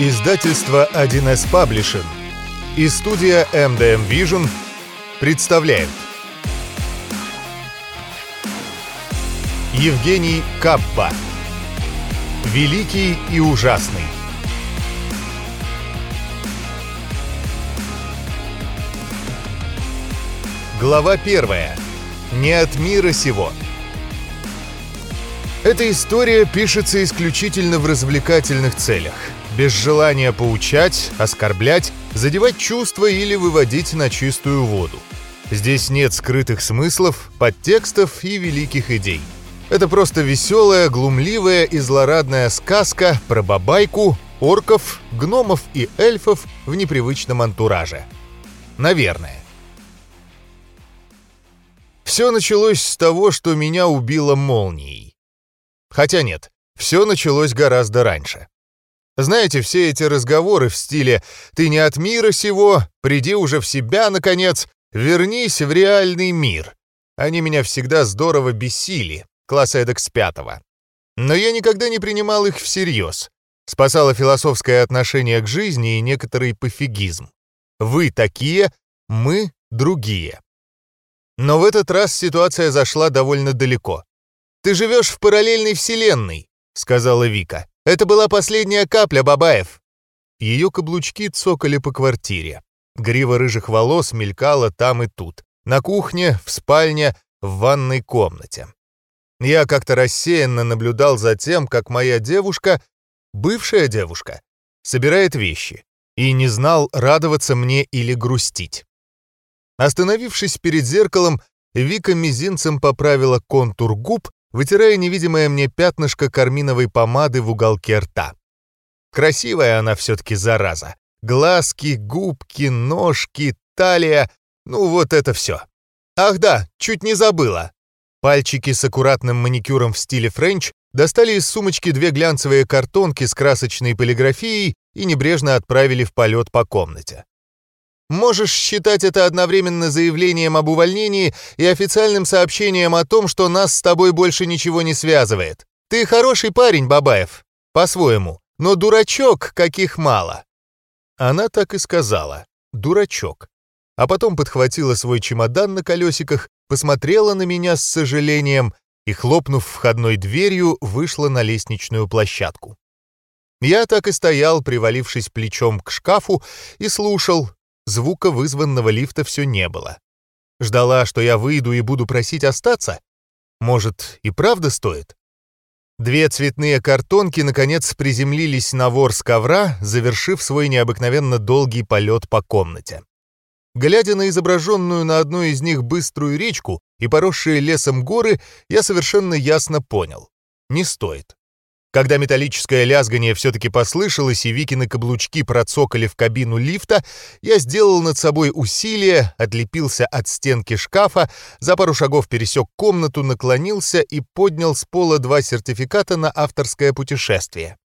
Издательство 1С Publishing и студия MDM Vision представляют Евгений Каппа Великий и ужасный Глава первая. Не от мира сего. Эта история пишется исключительно в развлекательных целях, без желания поучать, оскорблять, задевать чувства или выводить на чистую воду. Здесь нет скрытых смыслов, подтекстов и великих идей. Это просто веселая, глумливая и злорадная сказка про бабайку, орков, гномов и эльфов в непривычном антураже. Наверное. Все началось с того, что меня убило молнией. Хотя нет, все началось гораздо раньше. Знаете, все эти разговоры в стиле «ты не от мира сего», «приди уже в себя, наконец», «вернись в реальный мир». Они меня всегда здорово бесили, класса эдак с пятого. Но я никогда не принимал их всерьез. Спасало философское отношение к жизни и некоторый пофигизм. Вы такие, мы другие. Но в этот раз ситуация зашла довольно далеко. «Ты живешь в параллельной вселенной», — сказала Вика. «Это была последняя капля, Бабаев». Ее каблучки цокали по квартире. Грива рыжих волос мелькала там и тут. На кухне, в спальне, в ванной комнате. Я как-то рассеянно наблюдал за тем, как моя девушка, бывшая девушка, собирает вещи, и не знал, радоваться мне или грустить. Остановившись перед зеркалом, Вика мизинцем поправила контур губ, вытирая невидимое мне пятнышко карминовой помады в уголке рта. Красивая она все-таки зараза. Глазки, губки, ножки, талия. Ну вот это все. Ах да, чуть не забыла. Пальчики с аккуратным маникюром в стиле френч достали из сумочки две глянцевые картонки с красочной полиграфией и небрежно отправили в полет по комнате. Можешь считать это одновременно заявлением об увольнении и официальным сообщением о том, что нас с тобой больше ничего не связывает. Ты хороший парень, Бабаев, по-своему, но дурачок, каких мало». Она так и сказала. «Дурачок». А потом подхватила свой чемодан на колесиках, посмотрела на меня с сожалением и, хлопнув входной дверью, вышла на лестничную площадку. Я так и стоял, привалившись плечом к шкафу, и слушал, Звука вызванного лифта все не было. Ждала, что я выйду и буду просить остаться? Может, и правда стоит? Две цветные картонки, наконец, приземлились на вор с ковра, завершив свой необыкновенно долгий полет по комнате. Глядя на изображенную на одной из них быструю речку и поросшие лесом горы, я совершенно ясно понял. Не стоит. Когда металлическое лязгание все-таки послышалось и Викины каблучки процокали в кабину лифта, я сделал над собой усилие, отлепился от стенки шкафа, за пару шагов пересек комнату, наклонился и поднял с пола два сертификата на авторское путешествие.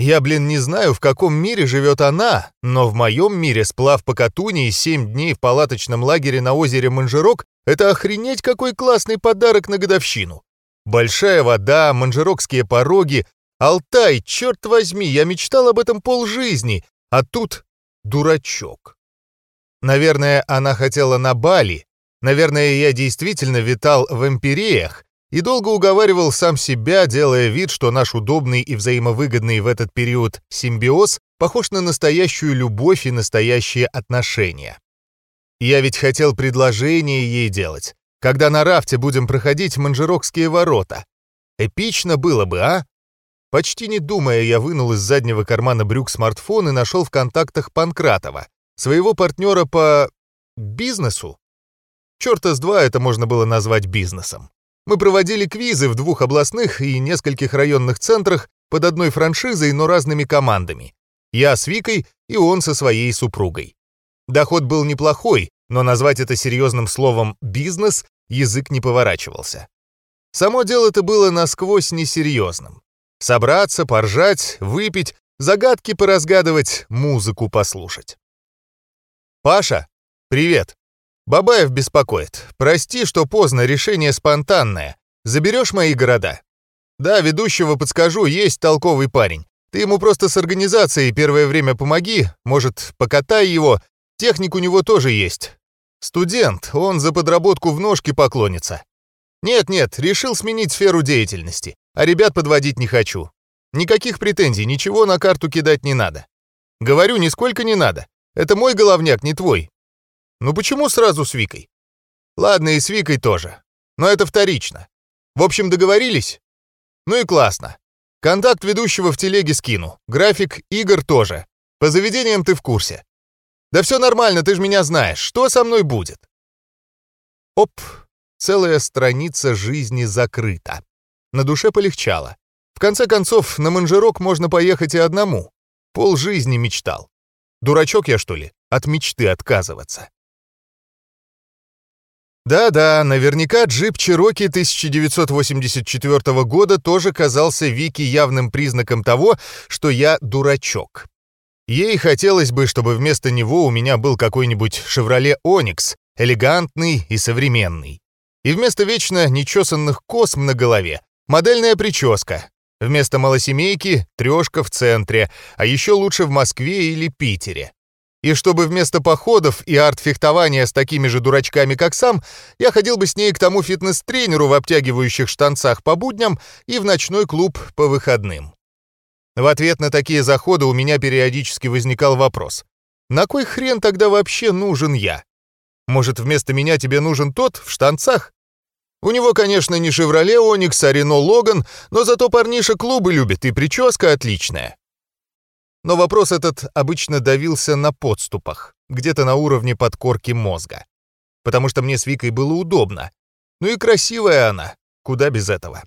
Я, блин, не знаю, в каком мире живет она, но в моем мире сплав по Катуни и семь дней в палаточном лагере на озере Манжерок — это охренеть какой классный подарок на годовщину. Большая вода, манжерокские пороги. Алтай, черт возьми, я мечтал об этом полжизни, а тут дурачок. Наверное, она хотела на Бали. Наверное, я действительно витал в империях и долго уговаривал сам себя, делая вид, что наш удобный и взаимовыгодный в этот период симбиоз похож на настоящую любовь и настоящие отношения. Я ведь хотел предложение ей делать, когда на рафте будем проходить Манжерокские ворота. Эпично было бы, а? Почти не думая, я вынул из заднего кармана брюк смартфон и нашел в контактах Панкратова, своего партнера по... бизнесу. Черта с два это можно было назвать бизнесом. Мы проводили квизы в двух областных и нескольких районных центрах под одной франшизой, но разными командами. Я с Викой и он со своей супругой. Доход был неплохой, но назвать это серьезным словом «бизнес» язык не поворачивался. Само дело-то было насквозь несерьезным. Собраться, поржать, выпить, загадки поразгадывать, музыку послушать. «Паша, привет. Бабаев беспокоит. Прости, что поздно, решение спонтанное. Заберешь мои города?» «Да, ведущего подскажу, есть толковый парень. Ты ему просто с организацией первое время помоги, может, покатай его, техник у него тоже есть. Студент, он за подработку в ножки поклонится. Нет-нет, решил сменить сферу деятельности, а ребят подводить не хочу. Никаких претензий, ничего на карту кидать не надо. Говорю, нисколько не надо. Это мой головняк, не твой. Ну почему сразу с Викой? Ладно, и с Викой тоже. Но это вторично. В общем, договорились? Ну и классно. Контакт ведущего в телеге скину. График игр тоже. По заведениям ты в курсе. Да все нормально, ты же меня знаешь. Что со мной будет? Оп, целая страница жизни закрыта. На душе полегчало. В конце концов, на манжерок можно поехать и одному. Пол жизни мечтал. Дурачок я, что ли, от мечты отказываться? Да-да, наверняка джип Чироки 1984 года тоже казался Вики явным признаком того, что я дурачок. Ей хотелось бы, чтобы вместо него у меня был какой-нибудь «Шевроле Оникс», элегантный и современный. И вместо вечно нечесанных косм на голове — модельная прическа. Вместо малосемейки — трешка в центре, а еще лучше в Москве или Питере. И чтобы вместо походов и арт-фехтования с такими же дурачками, как сам, я ходил бы с ней к тому фитнес-тренеру в обтягивающих штанцах по будням и в ночной клуб по выходным. В ответ на такие заходы у меня периодически возникал вопрос. На кой хрен тогда вообще нужен я? Может, вместо меня тебе нужен тот в штанцах? У него, конечно, не «Шевроле Оникс», а «Рено Логан», но зато парниша клубы любит, и прическа отличная. Но вопрос этот обычно давился на подступах, где-то на уровне подкорки мозга. Потому что мне с Викой было удобно. Ну и красивая она, куда без этого.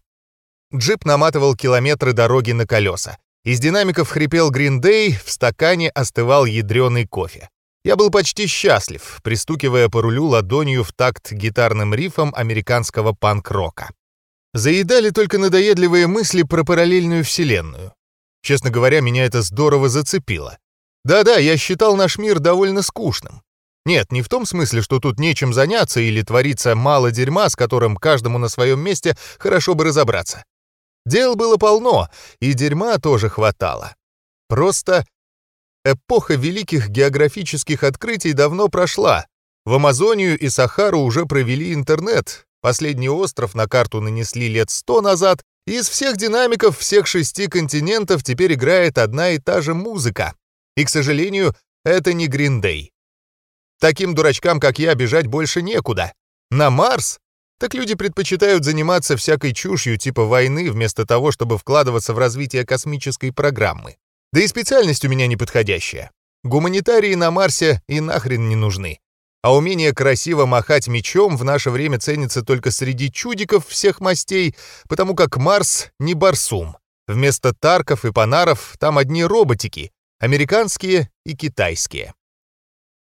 Джип наматывал километры дороги на колеса. Из динамиков хрипел Гриндей, в стакане остывал ядреный кофе. Я был почти счастлив, пристукивая по рулю ладонью в такт гитарным рифом американского панк-рока. Заедали только надоедливые мысли про параллельную вселенную. Честно говоря, меня это здорово зацепило. Да-да, я считал наш мир довольно скучным. Нет, не в том смысле, что тут нечем заняться или творится мало дерьма, с которым каждому на своем месте хорошо бы разобраться. Дел было полно, и дерьма тоже хватало. Просто эпоха великих географических открытий давно прошла. В Амазонию и Сахару уже провели интернет, последний остров на карту нанесли лет сто назад, из всех динамиков всех шести континентов теперь играет одна и та же музыка. И, к сожалению, это не Гриндей. Таким дурачкам, как я, бежать больше некуда. На Марс? Так люди предпочитают заниматься всякой чушью типа войны, вместо того, чтобы вкладываться в развитие космической программы. Да и специальность у меня неподходящая. Гуманитарии на Марсе и нахрен не нужны. А умение красиво махать мечом в наше время ценится только среди чудиков всех мастей, потому как Марс не барсум. Вместо тарков и панаров там одни роботики, американские и китайские.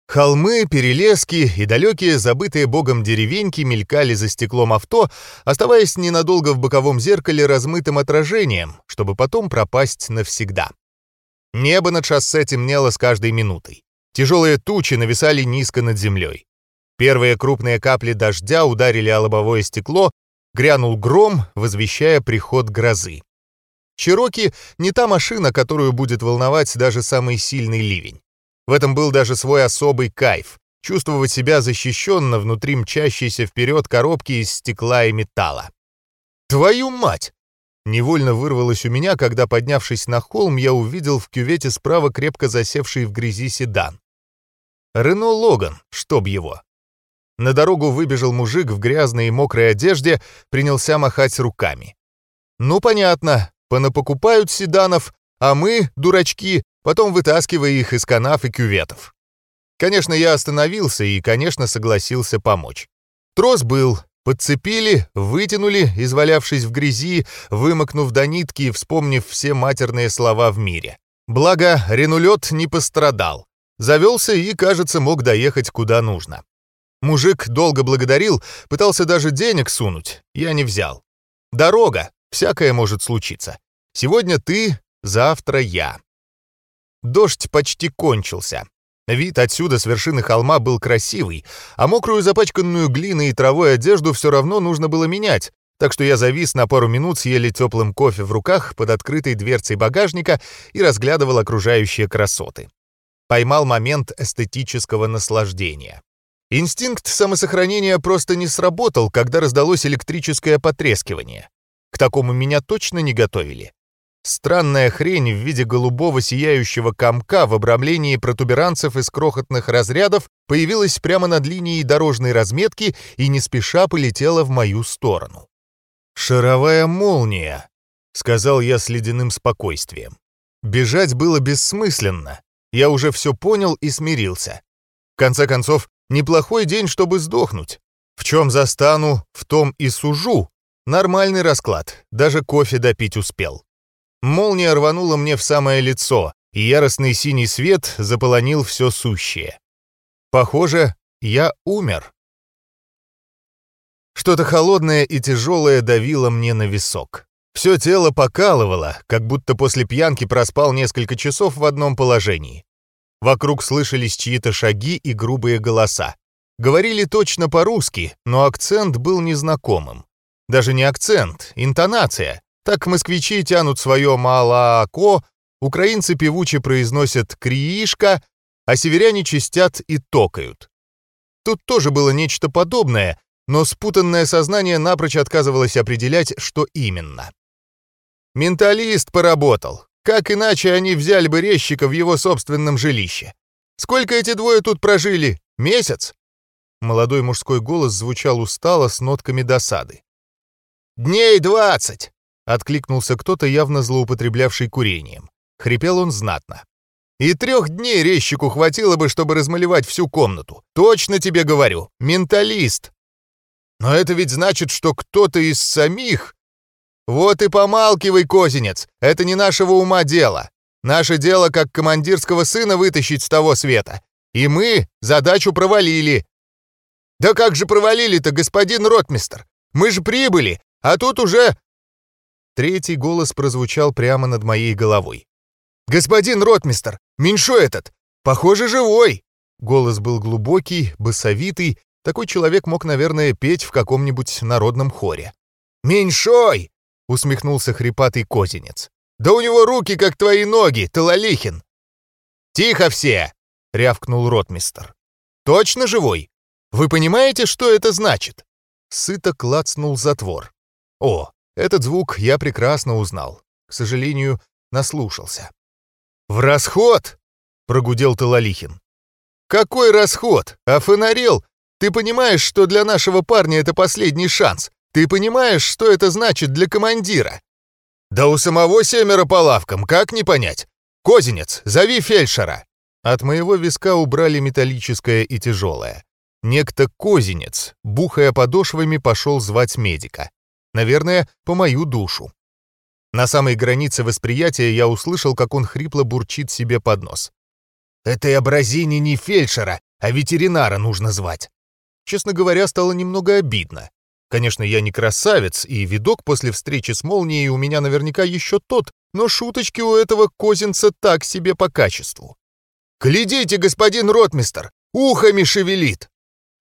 Холмы, перелески и далекие забытые богом деревеньки мелькали за стеклом авто, оставаясь ненадолго в боковом зеркале размытым отражением, чтобы потом пропасть навсегда. Небо над шоссе темнело с каждой минутой. Тяжелые тучи нависали низко над землей. Первые крупные капли дождя ударили о лобовое стекло, грянул гром, возвещая приход грозы. Чироки — не та машина, которую будет волновать даже самый сильный ливень. В этом был даже свой особый кайф — чувствовать себя защищенно внутри мчащейся вперед коробки из стекла и металла. «Твою мать!» Невольно вырвалось у меня, когда, поднявшись на холм, я увидел в кювете справа крепко засевший в грязи седан. Рено Логан, чтоб его. На дорогу выбежал мужик в грязной и мокрой одежде, принялся махать руками. Ну, понятно, понапокупают седанов, а мы, дурачки, потом вытаскивая их из канав и кюветов. Конечно, я остановился и, конечно, согласился помочь. Трос был, подцепили, вытянули, извалявшись в грязи, вымокнув до нитки и вспомнив все матерные слова в мире. Благо, ренулет не пострадал. Завелся и, кажется, мог доехать куда нужно. Мужик долго благодарил, пытался даже денег сунуть. Я не взял. Дорога, всякое может случиться. Сегодня ты, завтра я. Дождь почти кончился. Вид отсюда с вершины холма был красивый, а мокрую запачканную глиной и травой одежду все равно нужно было менять, так что я завис на пару минут с еле теплым кофе в руках под открытой дверцей багажника и разглядывал окружающие красоты. Поймал момент эстетического наслаждения. Инстинкт самосохранения просто не сработал, когда раздалось электрическое потрескивание. К такому меня точно не готовили. Странная хрень в виде голубого сияющего комка в обрамлении протуберанцев из крохотных разрядов появилась прямо над линией дорожной разметки и не спеша полетела в мою сторону. «Шаровая молния», — сказал я с ледяным спокойствием. Бежать было бессмысленно. Я уже все понял и смирился. В конце концов, неплохой день, чтобы сдохнуть. В чем застану, в том и сужу. Нормальный расклад, даже кофе допить успел. Молния рванула мне в самое лицо, и яростный синий свет заполонил все сущее. Похоже, я умер. Что-то холодное и тяжелое давило мне на висок. Все тело покалывало, как будто после пьянки проспал несколько часов в одном положении. Вокруг слышались чьи-то шаги и грубые голоса. Говорили точно по-русски, но акцент был незнакомым. Даже не акцент, интонация. Так москвичи тянут свое «молоко», украинцы певуче произносят «криишка», а северяне чистят и токают. Тут тоже было нечто подобное, но спутанное сознание напрочь отказывалось определять, что именно. Менталист поработал. Как иначе они взяли бы резчика в его собственном жилище? Сколько эти двое тут прожили? Месяц? Молодой мужской голос звучал устало с нотками досады. «Дней двадцать!» Откликнулся кто-то, явно злоупотреблявший курением. Хрипел он знатно. «И трех дней резчику хватило бы, чтобы размалевать всю комнату. Точно тебе говорю, менталист!» «Но это ведь значит, что кто-то из самих...» «Вот и помалкивай, козинец, это не нашего ума дело. Наше дело, как командирского сына, вытащить с того света. И мы задачу провалили». «Да как же провалили-то, господин ротмистер? Мы же прибыли, а тут уже Третий голос прозвучал прямо над моей головой. «Господин ротмистер, меньшой этот! Похоже, живой!» Голос был глубокий, басовитый. Такой человек мог, наверное, петь в каком-нибудь народном хоре. «Меньшой!» — усмехнулся хрипатый козинец. «Да у него руки, как твои ноги, Талалихин!» «Тихо все!» — рявкнул ротмистер. «Точно живой? Вы понимаете, что это значит?» Сыто клацнул затвор. «О, этот звук я прекрасно узнал. К сожалению, наслушался. «В расход!» — прогудел Талалихин. «Какой расход? А фонарел? Ты понимаешь, что для нашего парня это последний шанс? Ты понимаешь, что это значит для командира?» «Да у самого семеро по лавкам, как не понять? Козинец, зови фельдшера!» От моего виска убрали металлическое и тяжелое. Некто Козинец, бухая подошвами, пошел звать медика. Наверное, по мою душу. На самой границе восприятия я услышал, как он хрипло бурчит себе под нос. «Этой образине не фельдшера, а ветеринара нужно звать». Честно говоря, стало немного обидно. Конечно, я не красавец, и видок после встречи с молнией у меня наверняка еще тот, но шуточки у этого козинца так себе по качеству. «Глядите, господин ротмистер, ухами шевелит!»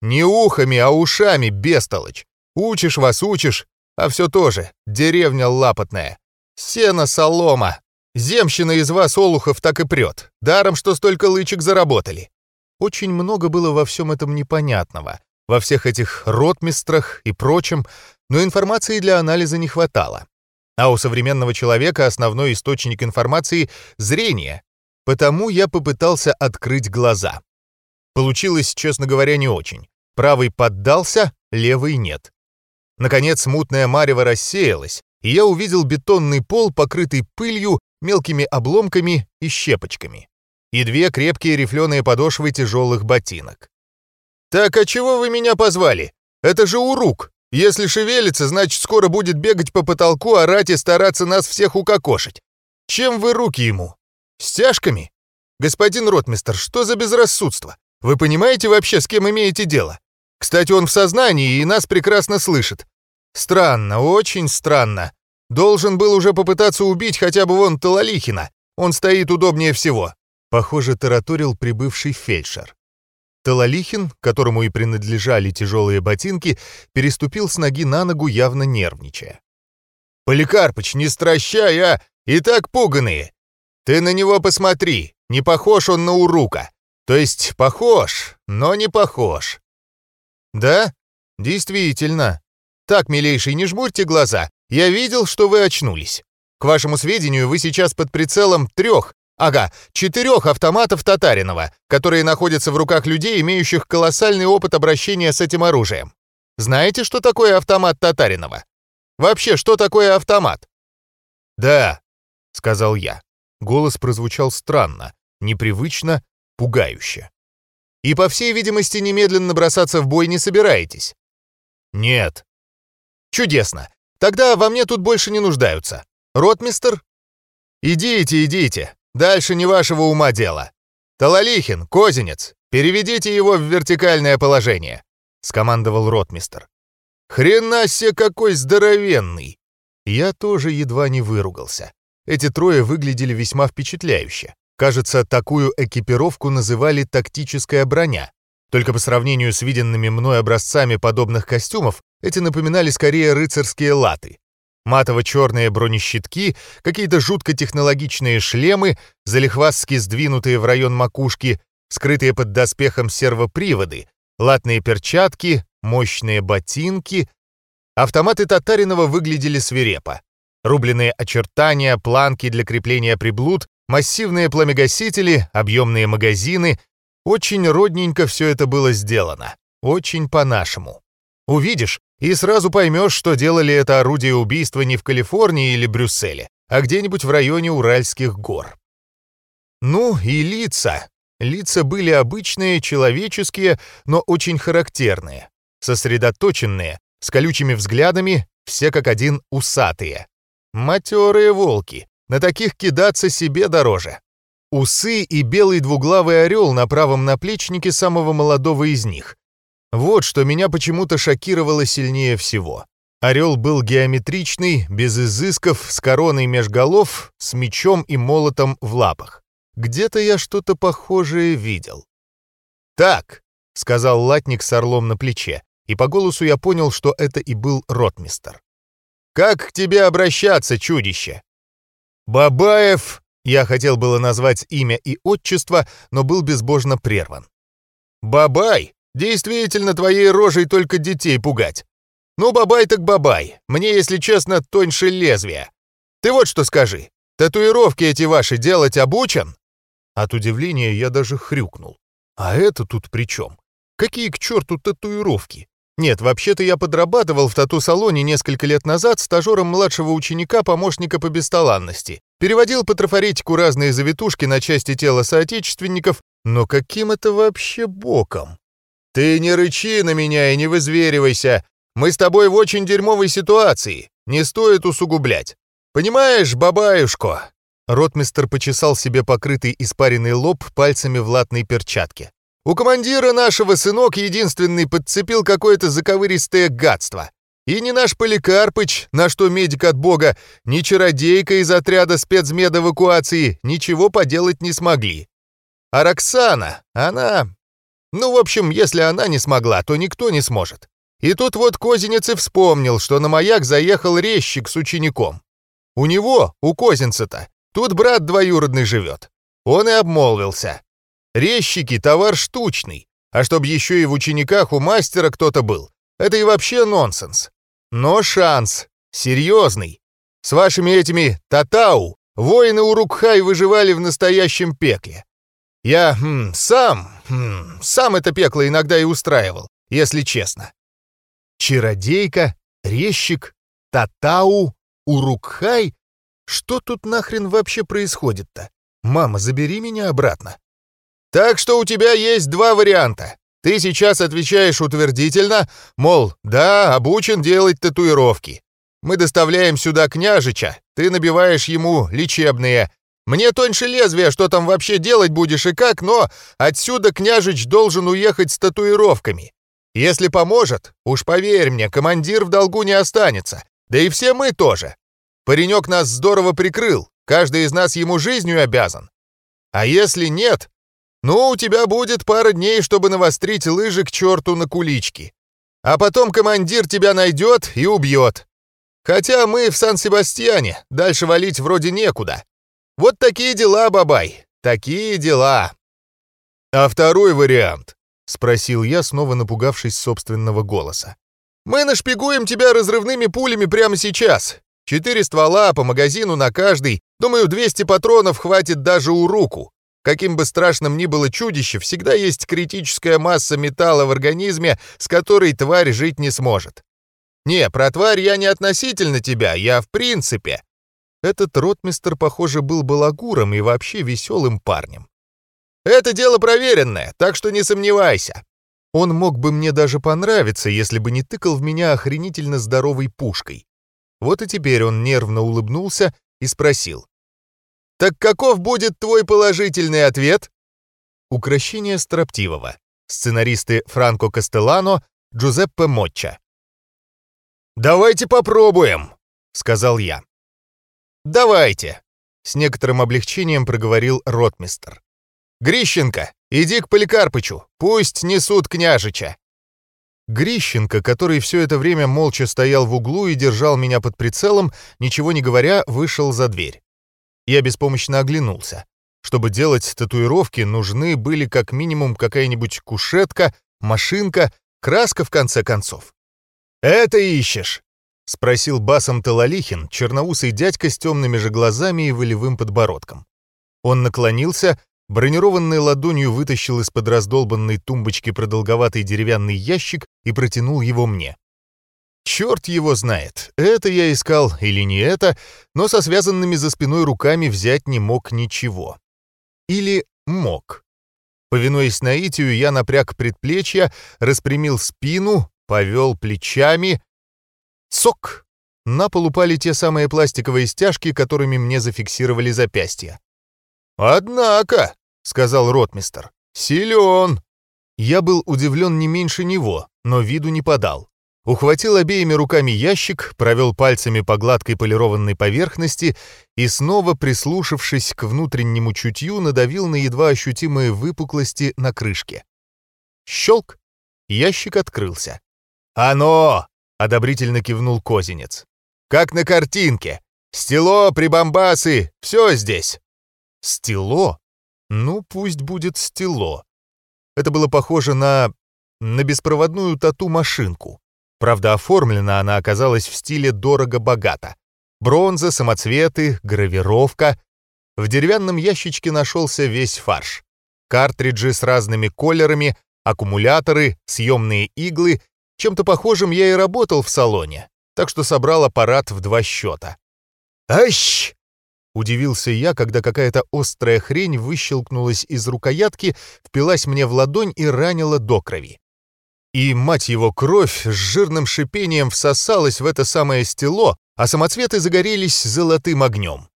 «Не ухами, а ушами, бестолочь! Учишь вас, учишь, а все тоже деревня лапотная. Сено, солома. Земщина из вас, олухов, так и прет. Даром, что столько лычек заработали. Очень много было во всем этом непонятного. Во всех этих ротмистрах и прочем, но информации для анализа не хватало. А у современного человека основной источник информации — зрение. Потому я попытался открыть глаза. Получилось, честно говоря, не очень. Правый поддался, левый нет. Наконец мутная марево рассеялась, и я увидел бетонный пол, покрытый пылью, мелкими обломками и щепочками. И две крепкие рифленые подошвы тяжелых ботинок. «Так, а чего вы меня позвали? Это же урук. Если шевелится, значит, скоро будет бегать по потолку, орать и стараться нас всех укокошить. Чем вы руки ему? Стяжками? Господин ротмистер, что за безрассудство? Вы понимаете вообще, с кем имеете дело? Кстати, он в сознании и нас прекрасно слышит. Странно, очень странно. Должен был уже попытаться убить хотя бы вон Талалихина. Он стоит удобнее всего. Похоже, тараторил прибывший фельдшер. Талалихин, которому и принадлежали тяжелые ботинки, переступил с ноги на ногу, явно нервничая. «Поликарпыч, не стращай, а! И так пуганые! Ты на него посмотри, не похож он на урука. То есть похож, но не похож». «Да? Действительно. Так, милейший, не жмурьте глаза. Я видел, что вы очнулись. К вашему сведению, вы сейчас под прицелом трех, Ага, четырех автоматов Татаринова, которые находятся в руках людей, имеющих колоссальный опыт обращения с этим оружием. Знаете, что такое автомат Татаринова? Вообще, что такое автомат? Да, сказал я. Голос прозвучал странно, непривычно, пугающе. И, по всей видимости, немедленно бросаться в бой не собираетесь? Нет. Чудесно. Тогда во мне тут больше не нуждаются. Ротмистер? Идите, идите. Дальше не вашего ума дело. Талалихин, Козинец, переведите его в вертикальное положение», — скомандовал ротмистер. «Хрена себе какой здоровенный!» Я тоже едва не выругался. Эти трое выглядели весьма впечатляюще. Кажется, такую экипировку называли «тактическая броня». Только по сравнению с виденными мной образцами подобных костюмов, эти напоминали скорее рыцарские латы. Матово-черные бронещитки, какие-то жутко технологичные шлемы, залихвастски сдвинутые в район макушки, скрытые под доспехом сервоприводы, латные перчатки, мощные ботинки. Автоматы Татаринова выглядели свирепо. Рубленые очертания, планки для крепления приблуд, массивные пламегасители, объемные магазины. Очень родненько все это было сделано. Очень по-нашему. Увидишь, и сразу поймешь, что делали это орудие убийства не в Калифорнии или Брюсселе, а где-нибудь в районе Уральских гор. Ну и лица. Лица были обычные, человеческие, но очень характерные. Сосредоточенные, с колючими взглядами, все как один усатые. Матерые волки. На таких кидаться себе дороже. Усы и белый двуглавый орел на правом наплечнике самого молодого из них. Вот что меня почему-то шокировало сильнее всего. Орел был геометричный, без изысков, с короной меж голов, с мечом и молотом в лапах. Где-то я что-то похожее видел. «Так», — сказал латник с орлом на плече, и по голосу я понял, что это и был ротмистер. «Как к тебе обращаться, чудище?» «Бабаев», — я хотел было назвать имя и отчество, но был безбожно прерван. «Бабай, Действительно, твоей рожей только детей пугать. Ну, бабай так бабай. Мне, если честно, тоньше лезвия. Ты вот что скажи. Татуировки эти ваши делать обучен?» От удивления я даже хрюкнул. «А это тут при чем? Какие к черту татуировки? Нет, вообще-то я подрабатывал в тату-салоне несколько лет назад стажером младшего ученика помощника по бесталанности. Переводил по трафаретику разные завитушки на части тела соотечественников, но каким это вообще боком? «Ты не рычи на меня и не вызверивайся. Мы с тобой в очень дерьмовой ситуации. Не стоит усугублять. Понимаешь, бабаюшко?» Ротмистер почесал себе покрытый испаренный лоб пальцами в латной перчатке. «У командира нашего сынок единственный подцепил какое-то заковыристое гадство. И не наш Поликарпыч, на что медик от бога, ни чародейка из отряда спецмедэвакуации ничего поделать не смогли. А Роксана, она ну, в общем, если она не смогла, то никто не сможет. И тут вот Козинец и вспомнил, что на маяк заехал резчик с учеником. У него, у Козинца-то, тут брат двоюродный живет. Он и обмолвился. Резчики — товар штучный, а чтоб еще и в учениках у мастера кто-то был, это и вообще нонсенс. Но шанс. Серьезный. С вашими этими татау воины Урукхай выживали в настоящем пекле. Я хм, сам, хм, сам это пекло иногда и устраивал, если честно. Чародейка, резчик, татау, урукхай. Что тут нахрен вообще происходит-то? Мама, забери меня обратно. Так что у тебя есть два варианта. Ты сейчас отвечаешь утвердительно, мол, да, обучен делать татуировки. Мы доставляем сюда княжича, ты набиваешь ему лечебные, мне тоньше лезвия, что там вообще делать будешь и как, но отсюда княжич должен уехать с татуировками. Если поможет, уж поверь мне, командир в долгу не останется. Да и все мы тоже. Паренек нас здорово прикрыл, каждый из нас ему жизнью обязан. А если нет, Ну, у тебя будет пара дней, чтобы навострить лыжи к черту на кулички. А потом командир тебя найдет и убьет. Хотя мы в Сан-Себастьяне, дальше валить вроде некуда. Вот такие дела, бабай, такие дела. А второй вариант, спросил я, снова напугавшись собственного голоса. Мы нашпигуем тебя разрывными пулями прямо сейчас. Четыре ствола по магазину на каждый. Думаю, 200 патронов хватит даже у руку. Каким бы страшным ни было чудище, всегда есть критическая масса металла в организме, с которой тварь жить не сможет. Не, про тварь я не относительно тебя, я в принципе. Этот ротмистер, похоже, был балагуром и вообще веселым парнем. Это дело проверенное, так что не сомневайся. Он мог бы мне даже понравиться, если бы не тыкал в меня охренительно здоровой пушкой. Вот и теперь он нервно улыбнулся и спросил. Так каков будет твой положительный ответ? Укращение строптивого. Сценаристы Франко Кастеллано, Джузеппе Мочча. «Давайте попробуем», — сказал я. «Давайте», — с некоторым облегчением проговорил ротмистр. «Грищенко, иди к Поликарпычу, пусть несут княжича». Грищенко, который все это время молча стоял в углу и держал меня под прицелом, ничего не говоря, вышел за дверь. Я беспомощно оглянулся. Чтобы делать татуировки, нужны были как минимум какая-нибудь кушетка, машинка, краска в конце концов. «Это ищешь?» — спросил басом Талалихин, черноусый дядька с темными же глазами и волевым подбородком. Он наклонился, бронированной ладонью вытащил из-под раздолбанной тумбочки продолговатый деревянный ящик и протянул его мне. Черт его знает, это я искал или не это, но со связанными за спиной руками взять не мог ничего. Или мог. Повинуясь наитию, я напряг предплечья, распрямил спину, повел плечами. Цок! На пол упали те самые пластиковые стяжки, которыми мне зафиксировали запястья. «Однако», — сказал ротмистер, — «силен». Я был удивлен не меньше него, но виду не подал. Ухватил обеими руками ящик, провел пальцами по гладкой полированной поверхности и, снова прислушавшись к внутреннему чутью, надавил на едва ощутимые выпуклости на крышке. Щелк! Ящик открылся. «Оно!» — одобрительно кивнул Козинец. «Как на картинке! Стело, прибамбасы, все здесь!» «Стело? Ну, пусть будет стело». Это было похоже на... на беспроводную тату-машинку. Правда, оформлена она оказалась в стиле дорого-богато. Бронза, самоцветы, гравировка. В деревянном ящичке нашелся весь фарш. Картриджи с разными колерами, аккумуляторы, съемные иглы. Чем-то похожим я и работал в салоне, так что собрал аппарат в два счета. «Ащ!» Удивился я, когда какая-то острая хрень выщелкнулась из рукоятки, впилась мне в ладонь и ранила до крови. И, мать его, кровь с жирным шипением всосалась в это самое стело, а самоцветы загорелись золотым огнем.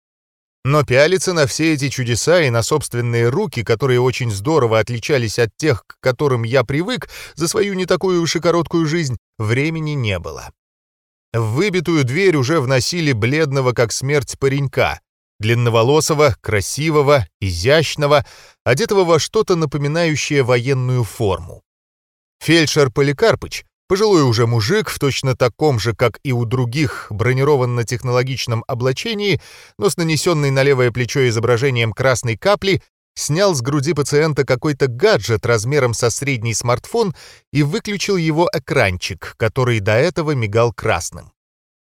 Но пялиться на все эти чудеса и на собственные руки, которые очень здорово отличались от тех, к которым я привык за свою не такую уж и короткую жизнь, времени не было. В выбитую дверь уже вносили бледного, как смерть, паренька, длинноволосого, красивого, изящного, одетого во что-то напоминающее военную форму. Фельдшер Поликарпыч, пожилой уже мужик в точно таком же, как и у других, бронированно-технологичном облачении, но с нанесенной на левое плечо изображением красной капли, снял с груди пациента какой-то гаджет размером со средний смартфон и выключил его экранчик, который до этого мигал красным.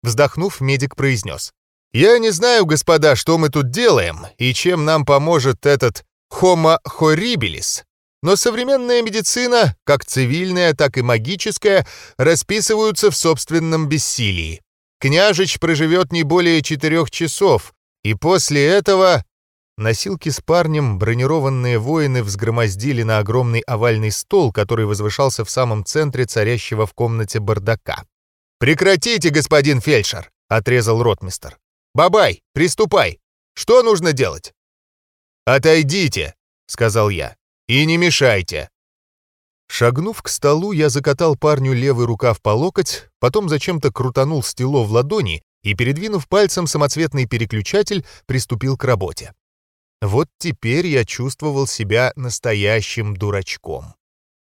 Вздохнув, медик произнес. «Я не знаю, господа, что мы тут делаем и чем нам поможет этот Homo horribilis, но современная медицина, как цивильная, так и магическая, расписываются в собственном бессилии. Княжич проживет не более четырех часов, и после этого... Носилки с парнем бронированные воины взгромоздили на огромный овальный стол, который возвышался в самом центре царящего в комнате бардака. «Прекратите, господин фельдшер!» — отрезал ротмистер. «Бабай, приступай! Что нужно делать?» «Отойдите!» — сказал я. И не мешайте!» Шагнув к столу, я закатал парню левый рукав по локоть, потом зачем-то крутанул стело в ладони и, передвинув пальцем самоцветный переключатель, приступил к работе. Вот теперь я чувствовал себя настоящим дурачком.